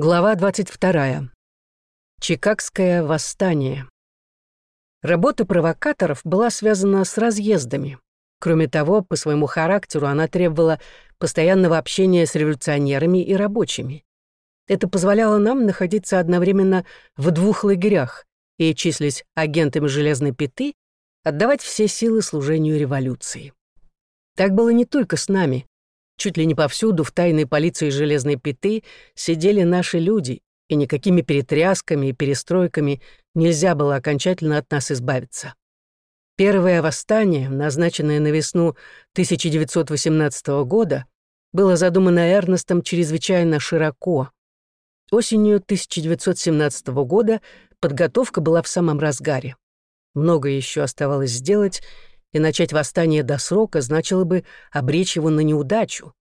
Глава 22. Чикагское восстание. Работа провокаторов была связана с разъездами. Кроме того, по своему характеру она требовала постоянного общения с революционерами и рабочими. Это позволяло нам находиться одновременно в двух лагерях и, числись агентами железной пяты, отдавать все силы служению революции. Так было не только с нами. Чуть ли не повсюду в тайной полиции железной пяты сидели наши люди, и никакими перетрясками и перестройками нельзя было окончательно от нас избавиться. Первое восстание, назначенное на весну 1918 года, было задумано Эрнестом чрезвычайно широко. Осенью 1917 года подготовка была в самом разгаре. Многое еще оставалось сделать, и начать восстание до срока значило бы обречь его на неудачу.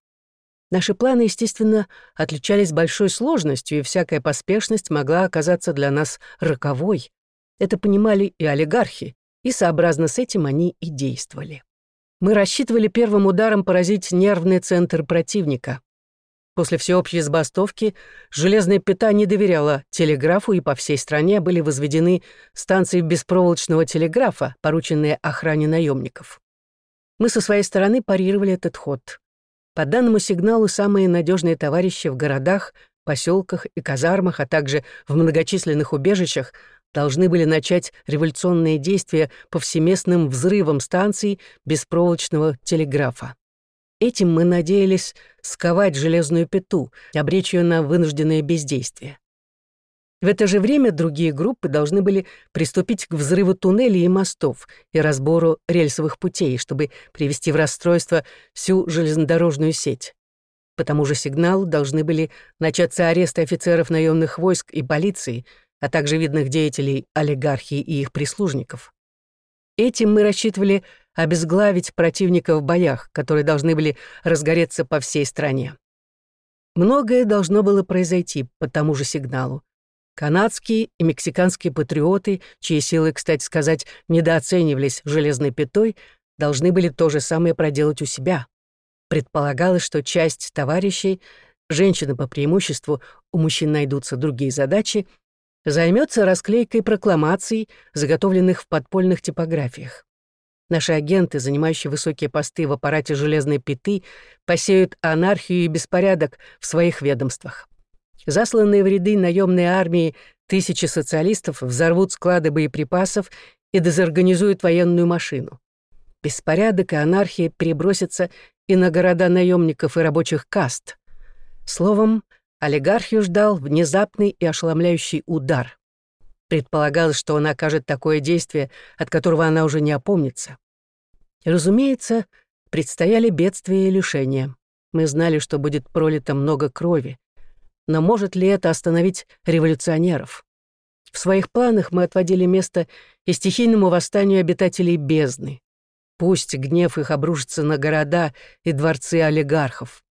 Наши планы, естественно, отличались большой сложностью, и всякая поспешность могла оказаться для нас роковой. Это понимали и олигархи, и сообразно с этим они и действовали. Мы рассчитывали первым ударом поразить нервный центр противника. После всеобщей забастовки железная пята не доверяла телеграфу, и по всей стране были возведены станции беспроволочного телеграфа, порученные охране наемников. Мы со своей стороны парировали этот ход. По данному сигналу самые надежные товарищи в городах, поселках и казармах, а также в многочисленных убежищах должны были начать революционные действия по всеместным взрывам станций беспроволочного телеграфа. Этим мы надеялись сковать железную пету, обречь ее на вынужденное бездействие. В это же время другие группы должны были приступить к взрыву туннелей и мостов и разбору рельсовых путей, чтобы привести в расстройство всю железнодорожную сеть. По тому же сигналу должны были начаться аресты офицеров наемных войск и полиции, а также видных деятелей олигархии и их прислужников. Этим мы рассчитывали обезглавить противника в боях, которые должны были разгореться по всей стране. Многое должно было произойти по тому же сигналу. Канадские и мексиканские патриоты, чьи силы, кстати сказать, недооценивались железной пятой, должны были то же самое проделать у себя. Предполагалось, что часть товарищей, женщины по преимуществу, у мужчин найдутся другие задачи, займется расклейкой прокламаций, заготовленных в подпольных типографиях. Наши агенты, занимающие высокие посты в аппарате железной пяты, посеют анархию и беспорядок в своих ведомствах. Засланные в ряды наемной армии тысячи социалистов взорвут склады боеприпасов и дезорганизуют военную машину. Беспорядок и анархия перебросятся и на города наемников и рабочих каст. Словом, олигархию ждал внезапный и ошеломляющий удар. Предполагалось, что он окажет такое действие, от которого она уже не опомнится. разумеется, предстояли бедствия и лишения. Мы знали, что будет пролито много крови. Но может ли это остановить революционеров? В своих планах мы отводили место и стихийному восстанию обитателей бездны. Пусть гнев их обрушится на города и дворцы олигархов.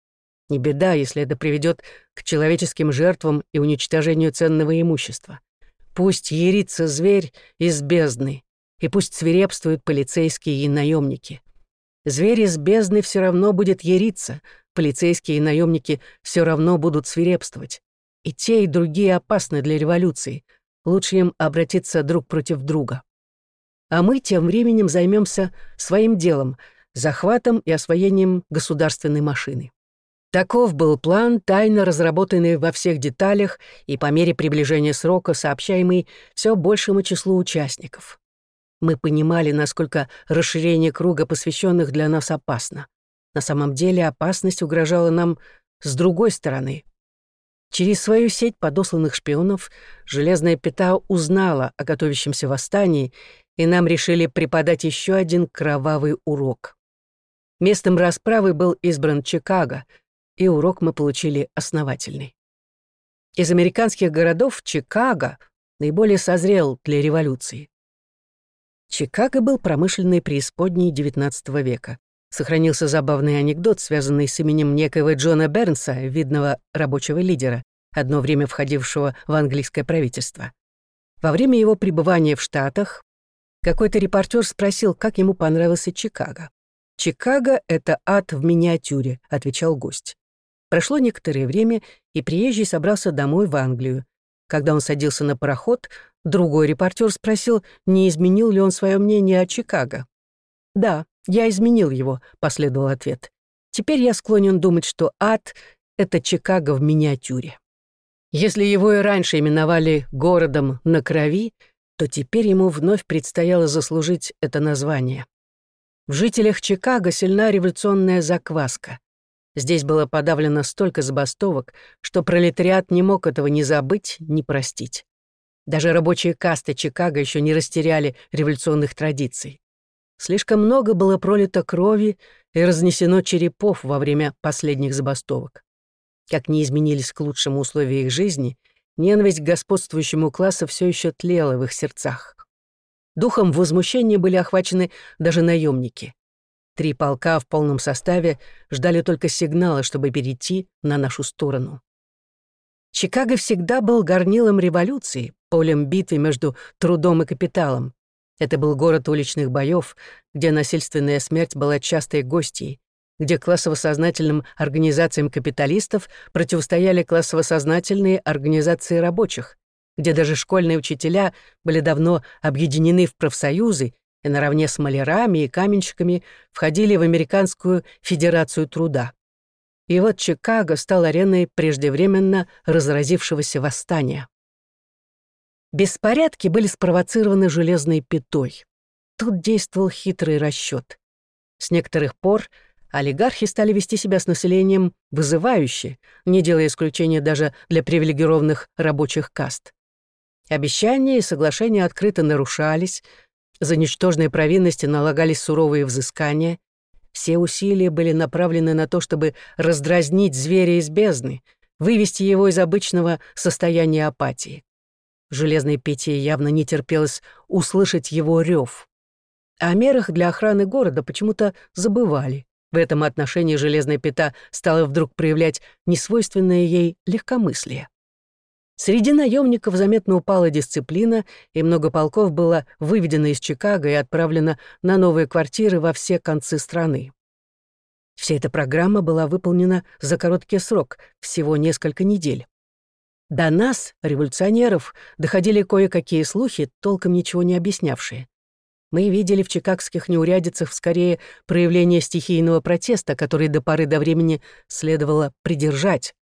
Не беда, если это приведет к человеческим жертвам и уничтожению ценного имущества. Пусть ерится зверь из бездны, и пусть свирепствуют полицейские и наемники. Зверь из бездны все равно будет ериться, полицейские и наемники все равно будут свирепствовать. И те, и другие опасны для революции. Лучше им обратиться друг против друга. А мы тем временем займемся своим делом, захватом и освоением государственной машины. Таков был план, тайно разработанный во всех деталях и по мере приближения срока сообщаемый все большему числу участников. Мы понимали, насколько расширение круга посвященных для нас опасно. На самом деле опасность угрожала нам с другой стороны. Через свою сеть подосланных шпионов Железная Пята узнала о готовящемся восстании, и нам решили преподать еще один кровавый урок. Местом расправы был избран Чикаго, и урок мы получили основательный. Из американских городов Чикаго наиболее созрел для революции. Чикаго был промышленной преисподней XIX века. Сохранился забавный анекдот, связанный с именем некоего Джона Бернса, видного рабочего лидера, одно время входившего в английское правительство. Во время его пребывания в Штатах какой-то репортер спросил, как ему понравился Чикаго. «Чикаго — это ад в миниатюре», — отвечал гость. Прошло некоторое время, и приезжий собрался домой в Англию. Когда он садился на пароход, другой репортер спросил, не изменил ли он свое мнение о Чикаго. «Да, я изменил его», — последовал ответ. «Теперь я склонен думать, что ад — это Чикаго в миниатюре». Если его и раньше именовали городом на крови, то теперь ему вновь предстояло заслужить это название. В жителях Чикаго сильна революционная закваска. Здесь было подавлено столько забастовок, что пролетариат не мог этого ни забыть, ни простить. Даже рабочие касты Чикаго еще не растеряли революционных традиций. Слишком много было пролито крови и разнесено черепов во время последних забастовок. Как не изменились к лучшему условия их жизни, ненависть к господствующему классу все еще тлела в их сердцах. Духом возмущения были охвачены даже наемники. Три полка в полном составе ждали только сигнала, чтобы перейти на нашу сторону. Чикаго всегда был горнилом революции, полем битвы между трудом и капиталом. Это был город уличных боев, где насильственная смерть была частой гостьей, где классово-сознательным организациям капиталистов противостояли классово-сознательные организации рабочих, где даже школьные учителя были давно объединены в профсоюзы и наравне с малярами и каменщиками входили в Американскую Федерацию труда. И вот Чикаго стал ареной преждевременно разразившегося восстания. Беспорядки были спровоцированы железной пятой. Тут действовал хитрый расчет. С некоторых пор олигархи стали вести себя с населением вызывающе, не делая исключения даже для привилегированных рабочих каст. Обещания и соглашения открыто нарушались, за ничтожные провинности налагались суровые взыскания. Все усилия были направлены на то, чтобы раздразнить зверя из бездны, вывести его из обычного состояния апатии. Железной Пете явно не терпелось услышать его рев. О мерах для охраны города почему-то забывали. В этом отношении Железная Пята стала вдруг проявлять несвойственное ей легкомыслие. Среди наемников заметно упала дисциплина, и много полков было выведено из Чикаго и отправлено на новые квартиры во все концы страны. Вся эта программа была выполнена за короткий срок, всего несколько недель. До нас, революционеров, доходили кое-какие слухи, толком ничего не объяснявшие. Мы видели в чикагских неурядицах скорее проявление стихийного протеста, который до поры до времени следовало придержать.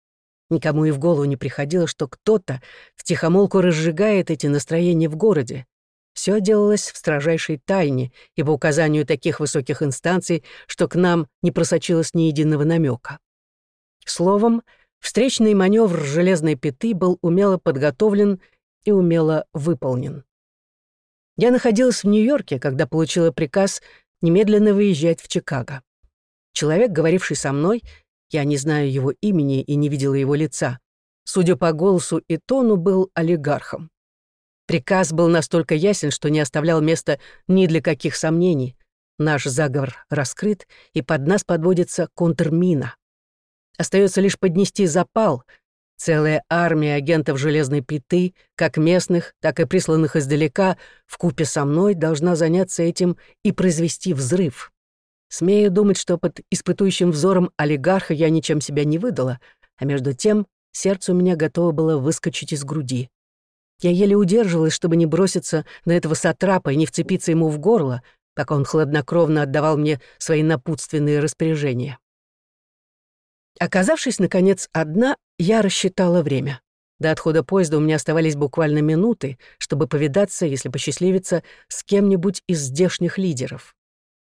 Никому и в голову не приходило, что кто-то втихомолку разжигает эти настроения в городе. Все делалось в строжайшей тайне и по указанию таких высоких инстанций, что к нам не просочилось ни единого намека. Словом, встречный маневр железной пяты был умело подготовлен и умело выполнен. Я находилась в Нью-Йорке, когда получила приказ немедленно выезжать в Чикаго. Человек, говоривший со мной, я не знаю его имени и не видела его лица. Судя по голосу и тону, был олигархом. Приказ был настолько ясен, что не оставлял места ни для каких сомнений. Наш заговор раскрыт, и под нас подводится контрмина. Остается лишь поднести запал. Целая армия агентов железной пяты, как местных, так и присланных издалека, в купе со мной должна заняться этим и произвести взрыв. Смею думать, что под испытующим взором олигарха я ничем себя не выдала, а между тем сердце у меня готово было выскочить из груди. Я еле удерживалась, чтобы не броситься на этого сатрапа и не вцепиться ему в горло, пока он хладнокровно отдавал мне свои напутственные распоряжения. Оказавшись, наконец, одна, я рассчитала время. До отхода поезда у меня оставались буквально минуты, чтобы повидаться, если посчастливится, с кем-нибудь из здешних лидеров.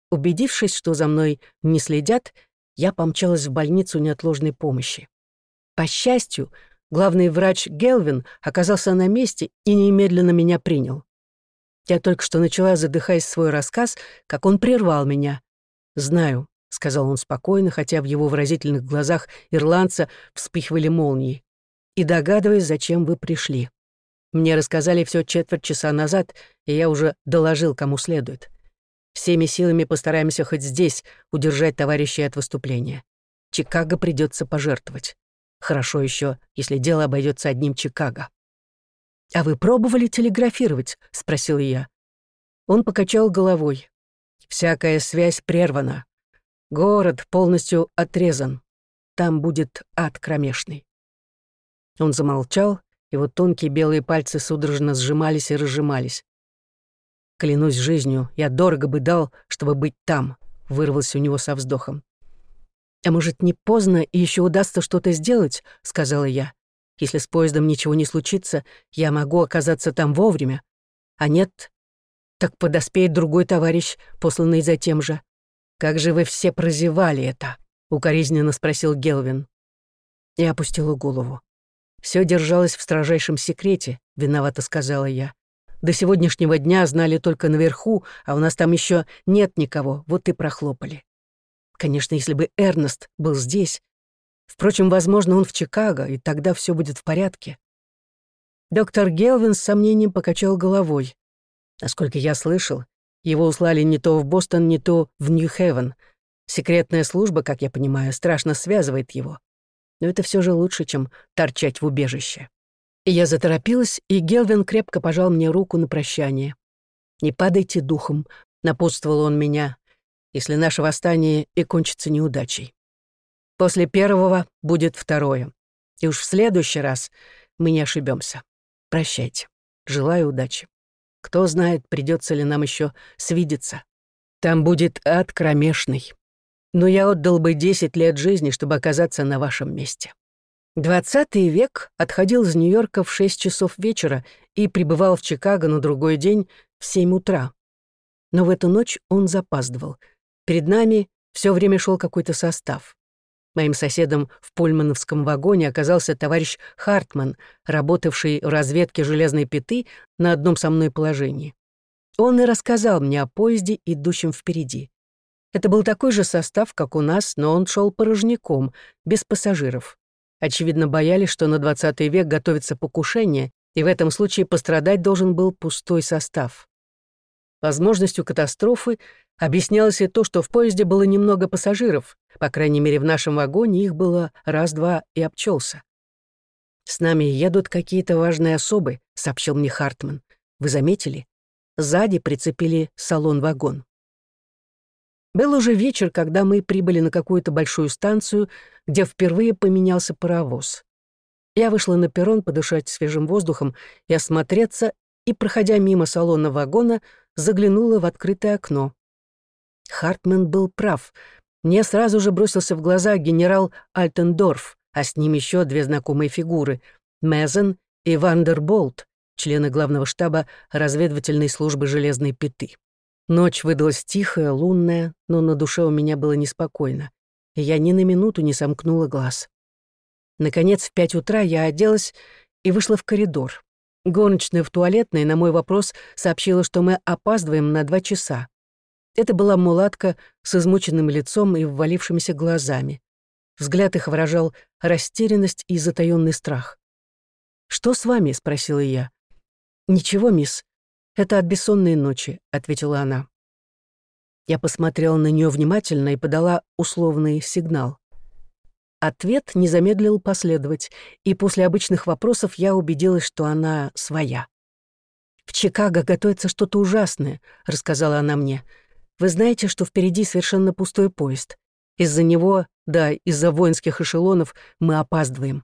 Убедившись, что за мной не следят, я помчалась в больницу неотложной помощи. По счастью, главный врач Гелвин оказался на месте и немедленно меня принял. Я только что начала, задыхаясь свой рассказ, как он прервал меня. «Знаю», — сказал он спокойно, хотя в его выразительных глазах ирландца вспыхивали молнии. «И догадываюсь, зачем вы пришли. Мне рассказали все четверть часа назад, и я уже доложил, кому следует. Всеми силами постараемся хоть здесь удержать товарищей от выступления. Чикаго придется пожертвовать. Хорошо еще, если дело обойдется одним Чикаго. «А вы пробовали телеграфировать?» — спросил я. Он покачал головой. «Всякая связь прервана. Город полностью отрезан. там будет ад кромешный. Он замолчал, его тонкие белые пальцы судорожно сжимались и разжимались. «Клянусь жизнью, я дорого бы дал, чтобы быть там», — вырвался у него со вздохом. «А может, не поздно и еще удастся что-то сделать?» — сказала я. «Если с поездом ничего не случится, я могу оказаться там вовремя. А нет, так подоспеет другой товарищ, посланный за тем же. Как же вы все прозевали это?» — укоризненно спросил Гелвин. Я опустила голову. Все держалось в строжайшем секрете», — виновато сказала я. «До сегодняшнего дня знали только наверху, а у нас там еще нет никого, вот и прохлопали. Конечно, если бы Эрнест был здесь. Впрочем, возможно, он в Чикаго, и тогда все будет в порядке». Доктор Гелвин с сомнением покачал головой. Насколько я слышал, его услали не то в Бостон, не то в Нью-Хевен. Секретная служба, как я понимаю, страшно связывает его но это все же лучше, чем торчать в убежище. Я заторопилась, и Гелвин крепко пожал мне руку на прощание. «Не падайте духом», — напутствовал он меня, «если наше восстание и кончится неудачей. После первого будет второе, и уж в следующий раз мы не ошибемся. Прощайте. Желаю удачи. Кто знает, придется ли нам еще свидеться. Там будет ад кромешный но я отдал бы 10 лет жизни, чтобы оказаться на вашем месте. Двадцатый век отходил из Нью-Йорка в 6 часов вечера и прибывал в Чикаго на другой день в 7 утра. Но в эту ночь он запаздывал. Перед нами все время шел какой-то состав. Моим соседом в пульмановском вагоне оказался товарищ Хартман, работавший в разведке железной пяты на одном со мной положении. Он и рассказал мне о поезде, идущем впереди. Это был такой же состав, как у нас, но он шел порожняком, без пассажиров. Очевидно, боялись, что на 20 век готовится покушение, и в этом случае пострадать должен был пустой состав. Возможностью катастрофы объяснялось и то, что в поезде было немного пассажиров, по крайней мере, в нашем вагоне их было раз-два и обчелся. «С нами едут какие-то важные особы», — сообщил мне Хартман. «Вы заметили? Сзади прицепили салон-вагон». Был уже вечер, когда мы прибыли на какую-то большую станцию, где впервые поменялся паровоз. Я вышла на перрон подышать свежим воздухом и осмотреться, и, проходя мимо салона вагона, заглянула в открытое окно. Хартман был прав. Мне сразу же бросился в глаза генерал Альтендорф, а с ним еще две знакомые фигуры — Мезен и Вандерболт, члены главного штаба разведывательной службы железной пяты. Ночь выдалась тихая, лунная, но на душе у меня было неспокойно, и я ни на минуту не сомкнула глаз. Наконец, в пять утра я оделась и вышла в коридор. Горничная в туалетной на мой вопрос сообщила, что мы опаздываем на два часа. Это была мулатка с измученным лицом и ввалившимися глазами. Взгляд их выражал растерянность и затаённый страх. «Что с вами?» — спросила я. «Ничего, мисс. «Это от бессонной ночи», — ответила она. Я посмотрела на нее внимательно и подала условный сигнал. Ответ не замедлил последовать, и после обычных вопросов я убедилась, что она своя. «В Чикаго готовится что-то ужасное», — рассказала она мне. «Вы знаете, что впереди совершенно пустой поезд. Из-за него, да, из-за воинских эшелонов мы опаздываем».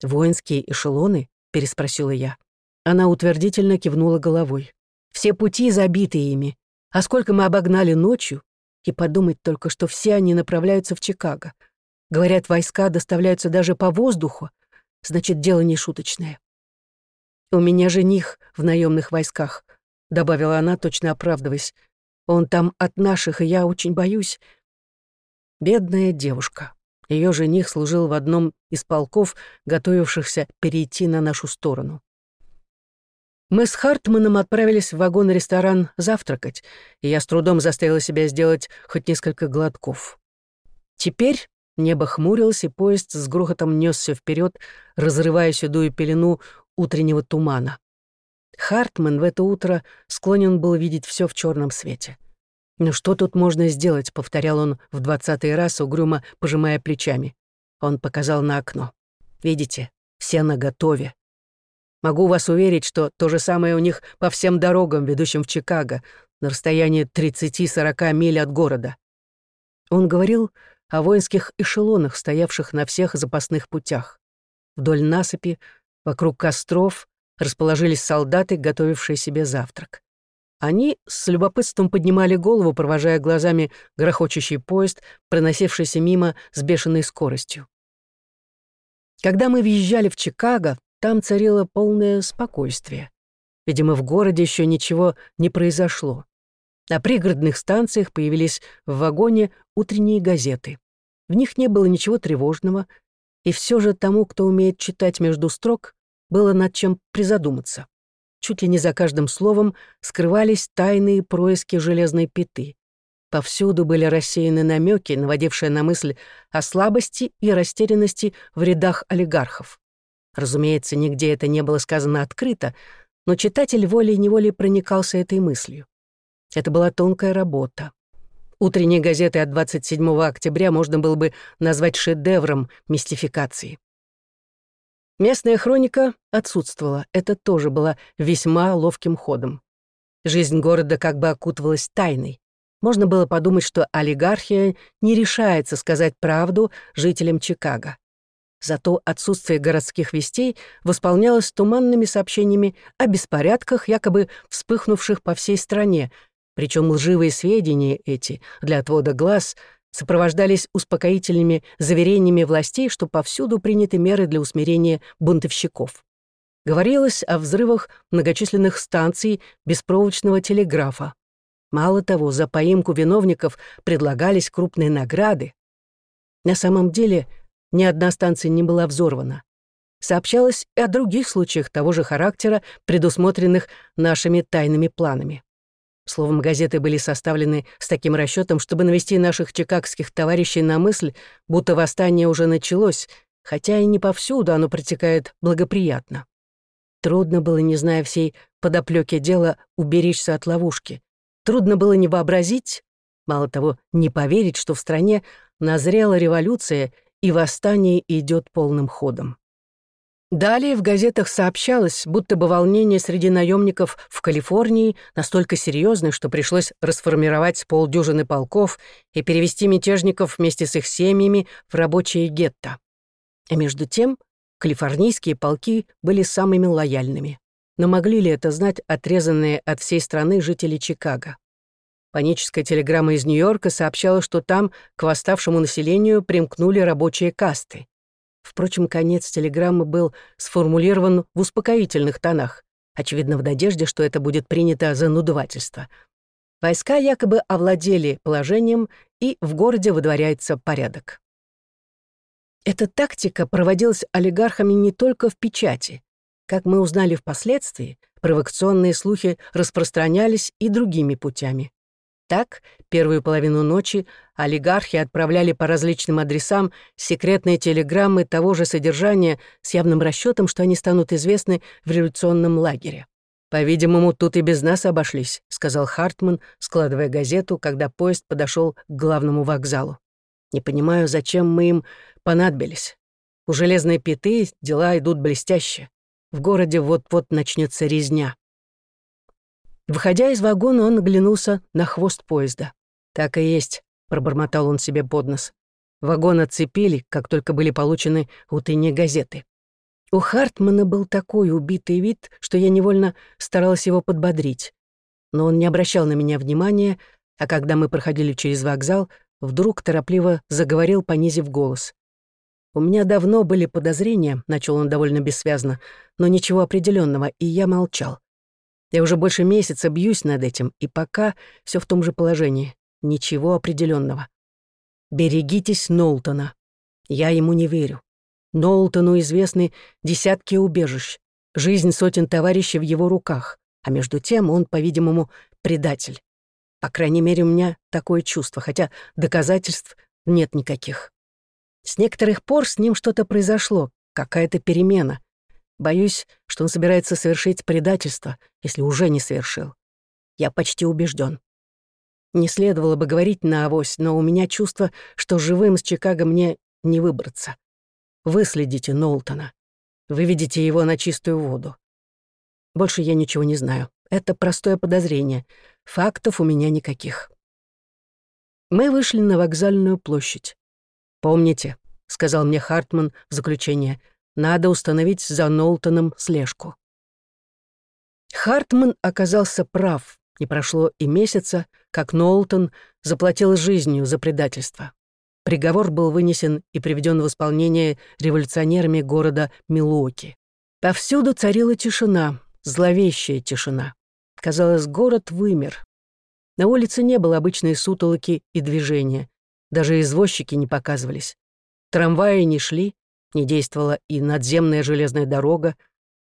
«Воинские эшелоны?» — переспросила я. Она утвердительно кивнула головой. «Все пути забиты ими. А сколько мы обогнали ночью? И подумать только, что все они направляются в Чикаго. Говорят, войска доставляются даже по воздуху. Значит, дело не шуточное. «У меня жених в наемных войсках», — добавила она, точно оправдываясь. «Он там от наших, и я очень боюсь». Бедная девушка. Ее жених служил в одном из полков, готовившихся перейти на нашу сторону. Мы с Хартманом отправились в вагон-ресторан завтракать, и я с трудом заставила себя сделать хоть несколько глотков. Теперь небо хмурилось, и поезд с грохотом несся вперед, разрывая седую пелену утреннего тумана. Хартман в это утро склонен был видеть все в черном свете. «Ну что тут можно сделать?» — повторял он в двадцатый раз, угрюмо пожимая плечами. Он показал на окно. «Видите, все наготове. Могу вас уверить, что то же самое у них по всем дорогам, ведущим в Чикаго, на расстоянии 30-40 миль от города. Он говорил, о воинских эшелонах, стоявших на всех запасных путях. Вдоль насыпи, вокруг костров, расположились солдаты, готовившие себе завтрак. Они с любопытством поднимали голову, провожая глазами грохочущий поезд, проносившийся мимо с бешеной скоростью. Когда мы въезжали в Чикаго, там царило полное спокойствие. Видимо, в городе еще ничего не произошло. На пригородных станциях появились в вагоне утренние газеты. В них не было ничего тревожного, и все же тому, кто умеет читать между строк, было над чем призадуматься. Чуть ли не за каждым словом скрывались тайные происки железной пяты. Повсюду были рассеяны намеки, наводившие на мысль о слабости и растерянности в рядах олигархов. Разумеется, нигде это не было сказано открыто, но читатель волей-неволей проникался этой мыслью. Это была тонкая работа. Утренние газеты от 27 октября можно было бы назвать шедевром мистификации. Местная хроника отсутствовала, это тоже было весьма ловким ходом. Жизнь города как бы окутывалась тайной. Можно было подумать, что олигархия не решается сказать правду жителям Чикаго. Зато отсутствие городских вестей восполнялось туманными сообщениями о беспорядках, якобы вспыхнувших по всей стране, причем лживые сведения эти для отвода глаз сопровождались успокоительными заверениями властей, что повсюду приняты меры для усмирения бунтовщиков. Говорилось о взрывах многочисленных станций беспроводного телеграфа. Мало того, за поимку виновников предлагались крупные награды. На самом деле ни одна станция не была взорвана. Сообщалось и о других случаях того же характера, предусмотренных нашими тайными планами. Словом, газеты были составлены с таким расчетом, чтобы навести наших чикагских товарищей на мысль, будто восстание уже началось, хотя и не повсюду оно протекает благоприятно. Трудно было, не зная всей подоплеки дела, уберечься от ловушки. Трудно было не вообразить, мало того, не поверить, что в стране назрела революция и восстание идет полным ходом. Далее в газетах сообщалось, будто бы волнение среди наемников в Калифорнии настолько серьезное, что пришлось расформировать полдюжины полков и перевести мятежников вместе с их семьями в рабочие гетто. А между тем, калифорнийские полки были самыми лояльными. Но могли ли это знать отрезанные от всей страны жители Чикаго? Паническая телеграмма из Нью-Йорка сообщала, что там к восставшему населению примкнули рабочие касты. Впрочем, конец телеграммы был сформулирован в успокоительных тонах, очевидно, в надежде, что это будет принято за надувательство. Войска якобы овладели положением, и в городе выдворяется порядок. Эта тактика проводилась олигархами не только в печати. Как мы узнали впоследствии, провокационные слухи распространялись и другими путями. Так, первую половину ночи олигархи отправляли по различным адресам секретные телеграммы того же содержания с явным расчетом, что они станут известны в революционном лагере. «По-видимому, тут и без нас обошлись», — сказал Хартман, складывая газету, когда поезд подошел к главному вокзалу. «Не понимаю, зачем мы им понадобились. У железной пяты дела идут блестяще. В городе вот-вот начнется резня». Выходя из вагона, он оглянулся на хвост поезда. «Так и есть», — пробормотал он себе под нос. Вагон отцепили, как только были получены утренние газеты. У Хартмана был такой убитый вид, что я невольно старалась его подбодрить. Но он не обращал на меня внимания, а когда мы проходили через вокзал, вдруг торопливо заговорил, понизив голос. «У меня давно были подозрения», — начал он довольно бессвязно, «но ничего определенного, и я молчал. Я уже больше месяца бьюсь над этим, и пока все в том же положении. Ничего определенного. Берегитесь Нолтона. Я ему не верю. Нолтону известны десятки убежищ, жизнь сотен товарищей в его руках, а между тем он, по-видимому, предатель. По крайней мере, у меня такое чувство, хотя доказательств нет никаких. С некоторых пор с ним что-то произошло, какая-то перемена. Боюсь, что он собирается совершить предательство, если уже не совершил. Я почти убежден. Не следовало бы говорить на авось, но у меня чувство, что живым с Чикаго мне не выбраться. Выследите Нолтона. Выведите его на чистую воду. Больше я ничего не знаю. Это простое подозрение. Фактов у меня никаких. Мы вышли на вокзальную площадь. «Помните», — сказал мне Хартман в заключение, «надо установить за Нолтоном слежку». Хартман оказался прав. Не прошло и месяца, как Нолтон заплатил жизнью за предательство. Приговор был вынесен и приведен в исполнение революционерами города Милуоки. Повсюду царила тишина, зловещая тишина. Казалось, город вымер. На улице не было обычной сутолоки и движения. Даже извозчики не показывались. Трамваи не шли, не действовала и надземная железная дорога.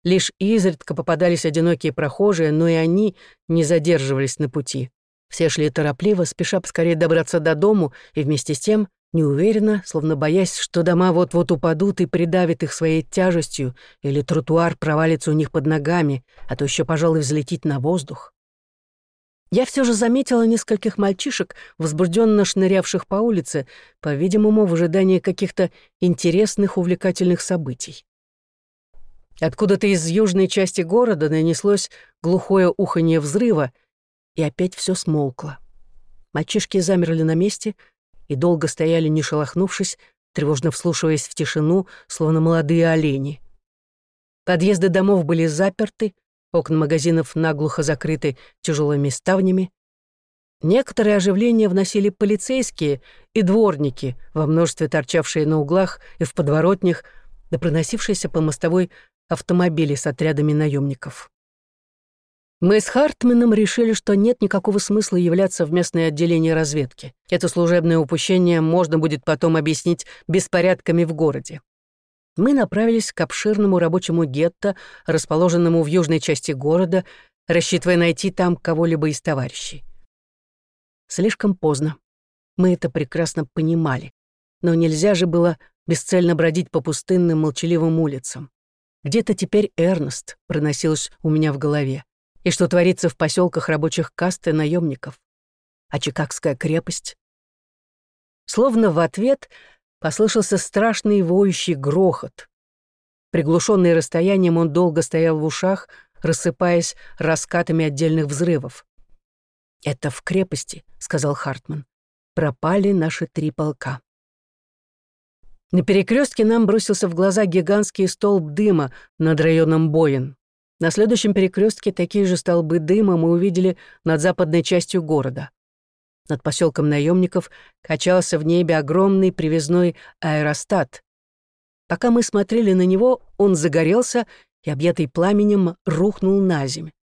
Лишь изредка попадались одинокие прохожие, но и они не задерживались на пути. Все шли торопливо, спеша поскорее добраться до дому, и вместе с тем неуверенно, словно боясь, что дома вот-вот упадут и придавят их своей тяжестью, или тротуар провалится у них под ногами, а то еще, пожалуй, взлетит на воздух. Я все же заметила нескольких мальчишек, возбужденно шнырявших по улице, по-видимому, в ожидании каких-то интересных, увлекательных событий. Откуда-то из южной части города нанеслось глухое уханье взрыва, и опять все смолкло. Мальчишки замерли на месте и долго стояли, не шелохнувшись, тревожно вслушиваясь в тишину, словно молодые олени. Подъезды домов были заперты, окна магазинов наглухо закрыты тяжелыми ставнями. Некоторое оживление вносили полицейские и дворники, во множестве торчавшие на углах и в подворотнях, да проносившиеся по мостовой автомобили с отрядами наемников. Мы с Хартманом решили, что нет никакого смысла являться в местное отделение разведки. Это служебное упущение можно будет потом объяснить беспорядками в городе. Мы направились к обширному рабочему гетто, расположенному в южной части города, рассчитывая найти там кого-либо из товарищей. Слишком поздно. Мы это прекрасно понимали. Но нельзя же было бесцельно бродить по пустынным молчаливым улицам. Где-то теперь Эрнест проносилось у меня в голове и что творится в поселках рабочих каст и наемников. А Чикагская крепость? Словно в ответ послышался страшный воющий грохот. Приглушенный расстоянием он долго стоял в ушах, рассыпаясь раскатами отдельных взрывов. «Это в крепости», — сказал Хартман. «Пропали наши три полка». На перекрестке нам бросился в глаза гигантский столб дыма над районом Боин. На следующем перекрестке такие же столбы дыма мы увидели над западной частью города. Над поселком наемников качался в небе огромный привезной аэростат. Пока мы смотрели на него, он загорелся и, объятый пламенем, рухнул на землю.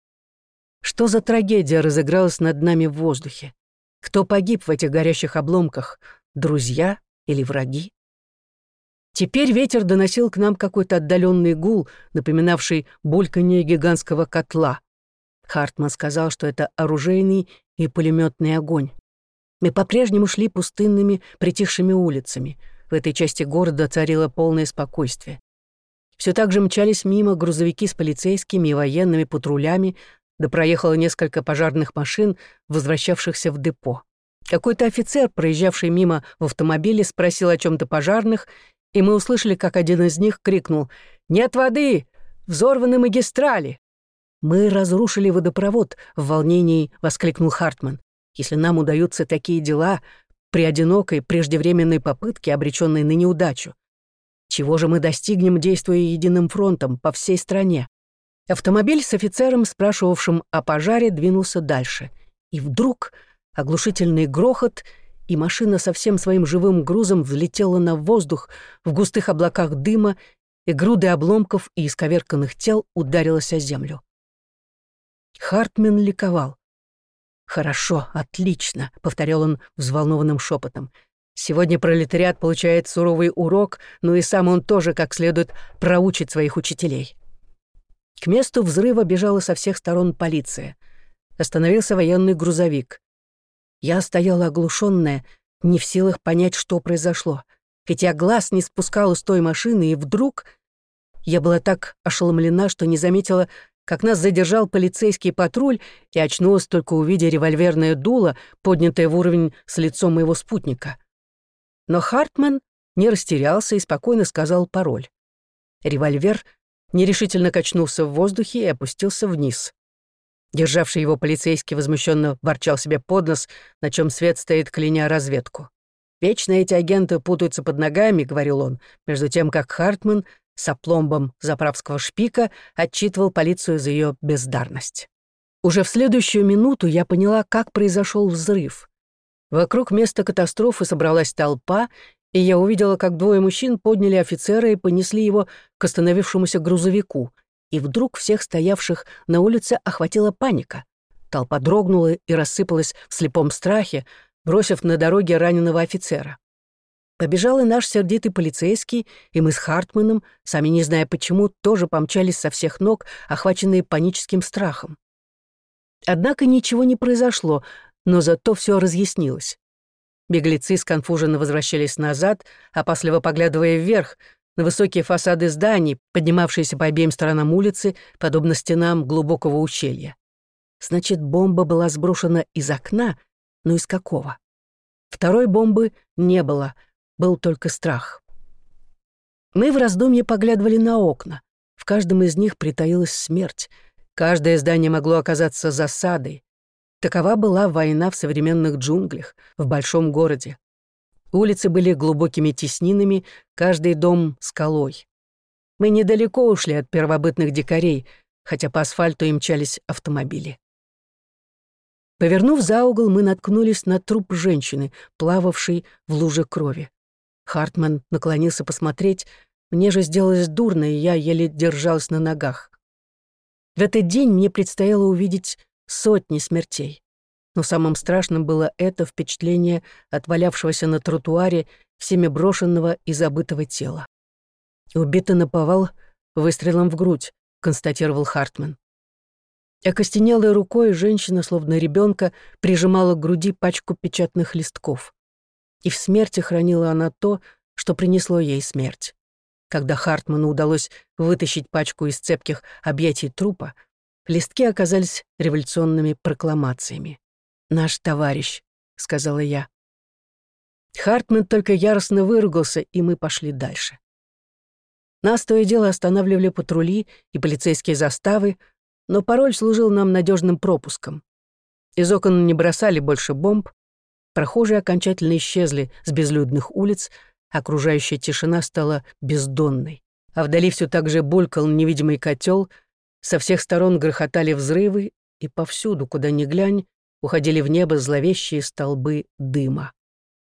Что за трагедия разыгралась над нами в воздухе? Кто погиб в этих горящих обломках? Друзья или враги? Теперь ветер доносил к нам какой-то отдаленный гул, напоминавший бульканье гигантского котла. Хартман сказал, что это оружейный и пулеметный огонь. Мы по-прежнему шли пустынными, притихшими улицами. В этой части города царило полное спокойствие. Все так же мчались мимо грузовики с полицейскими и военными патрулями, да проехало несколько пожарных машин, возвращавшихся в депо. Какой-то офицер, проезжавший мимо в автомобиле, спросил о чем то пожарных, и мы услышали, как один из них крикнул «Нет воды! Взорваны магистрали!» «Мы разрушили водопровод», — в волнении воскликнул Хартман. «Если нам удаются такие дела при одинокой преждевременной попытке, обреченной на неудачу, чего же мы достигнем, действуя единым фронтом по всей стране?» Автомобиль с офицером, спрашивавшим о пожаре, двинулся дальше. И вдруг оглушительный грохот — и машина со всем своим живым грузом взлетела на воздух в густых облаках дыма, и груды обломков и исковерканных тел ударилась о землю. Хартмен ликовал. «Хорошо, отлично», — повторял он взволнованным шепотом. «Сегодня пролетариат получает суровый урок, но и сам он тоже как следует проучит своих учителей». К месту взрыва бежала со всех сторон полиция. Остановился военный грузовик. Я стояла оглушенная, не в силах понять, что произошло. Ведь я глаз не спускала с той машины, и вдруг... Я была так ошеломлена, что не заметила, как нас задержал полицейский патруль и очнулась только увидя револьверное дуло, поднятое в уровень с лицом моего спутника. Но Хартман не растерялся и спокойно сказал пароль. Револьвер нерешительно качнулся в воздухе и опустился вниз. Державший его полицейский возмущенно ворчал себе под нос, на чем свет стоит кляня разведку. Вечно эти агенты путаются под ногами, говорил он, между тем как Хартман с опломбом заправского шпика отчитывал полицию за ее бездарность. Уже в следующую минуту я поняла, как произошел взрыв. Вокруг места катастрофы собралась толпа, и я увидела, как двое мужчин подняли офицера и понесли его к остановившемуся грузовику. И вдруг всех стоявших на улице охватила паника. Толпа дрогнула и рассыпалась в слепом страхе, бросив на дороге раненого офицера. Побежал и наш сердитый полицейский, и мы с Хартманом, сами не зная почему, тоже помчались со всех ног, охваченные паническим страхом. Однако ничего не произошло, но зато все разъяснилось. Беглецы сконфуженно возвращались назад, опасливо поглядывая вверх, на высокие фасады зданий, поднимавшиеся по обеим сторонам улицы, подобно стенам глубокого ущелья. Значит, бомба была сброшена из окна, но из какого? Второй бомбы не было, был только страх. Мы в раздумье поглядывали на окна. В каждом из них притаилась смерть. Каждое здание могло оказаться засадой. Такова была война в современных джунглях, в большом городе. Улицы были глубокими теснинами, каждый дом — скалой. Мы недалеко ушли от первобытных дикарей, хотя по асфальту и мчались автомобили. Повернув за угол, мы наткнулись на труп женщины, плававшей в луже крови. Хартман наклонился посмотреть, мне же сделалось дурно, и я еле держалась на ногах. В этот день мне предстояло увидеть сотни смертей. Но самым страшным было это впечатление от валявшегося на тротуаре всеми брошенного и забытого тела. «Убита наповал выстрелом в грудь», — констатировал Хартман. Окостенелой рукой женщина, словно ребенка, прижимала к груди пачку печатных листков. И в смерти хранила она то, что принесло ей смерть. Когда Хартману удалось вытащить пачку из цепких объятий трупа, Листки оказались революционными прокламациями. «Наш товарищ», — сказала я. Хартман только яростно выругался, и мы пошли дальше. Нас то и дело останавливали патрули и полицейские заставы, но пароль служил нам надежным пропуском. Из окон не бросали больше бомб, прохожие окончательно исчезли с безлюдных улиц, окружающая тишина стала бездонной, а вдали все так же булькал невидимый котел — со всех сторон грохотали взрывы, и повсюду, куда ни глянь, уходили в небо зловещие столбы дыма.